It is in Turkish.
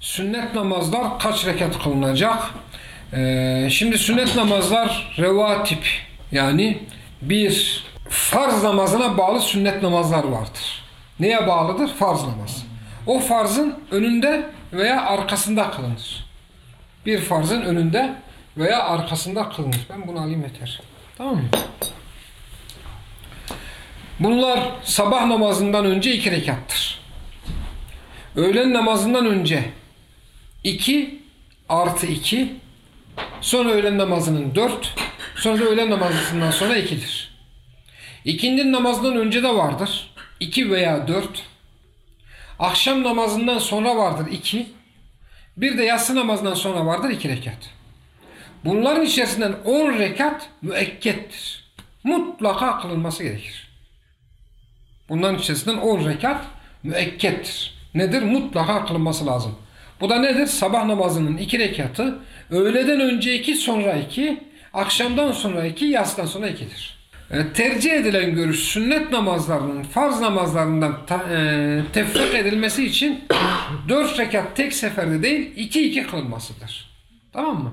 sünnet namazlar kaç rekat kılınacak? Ee, şimdi sünnet namazlar revatip yani bir farz namazına bağlı sünnet namazlar vardır. Neye bağlıdır? Farz namaz. O farzın önünde veya arkasında kılınır. Bir farzın önünde veya arkasında kılınır. Ben bunu alayım yeter. Tamam mı? Bunlar sabah namazından önce iki rekattır. Öğlen namazından önce 2 artı 2 sonra öğlen namazının 4 sonra da öğlen namazından sonra 2'dir. İkindi namazından önce de vardır. 2 veya 4 Akşam namazından sonra vardır 2 Bir de yatsı namazından sonra vardır 2 rekat. Bunların içerisinden 10 rekat müekkettir. Mutlaka kılınması gerekir. Bunların içerisinden 10 rekat müekkettir. Nedir? Mutlaka kılınması lazım. Bu da nedir? Sabah namazının 2 rekatı, öğleden önce 2, sonra 2, akşamdan sonra 2, yatsıdan sonra 2'dir. E, tercih edilen görüş sünnet namazlarının farz namazlarından ta, e, tefrik edilmesi için 4 rekat tek seferde değil 2-2 kılınmasıdır. Tamam mı?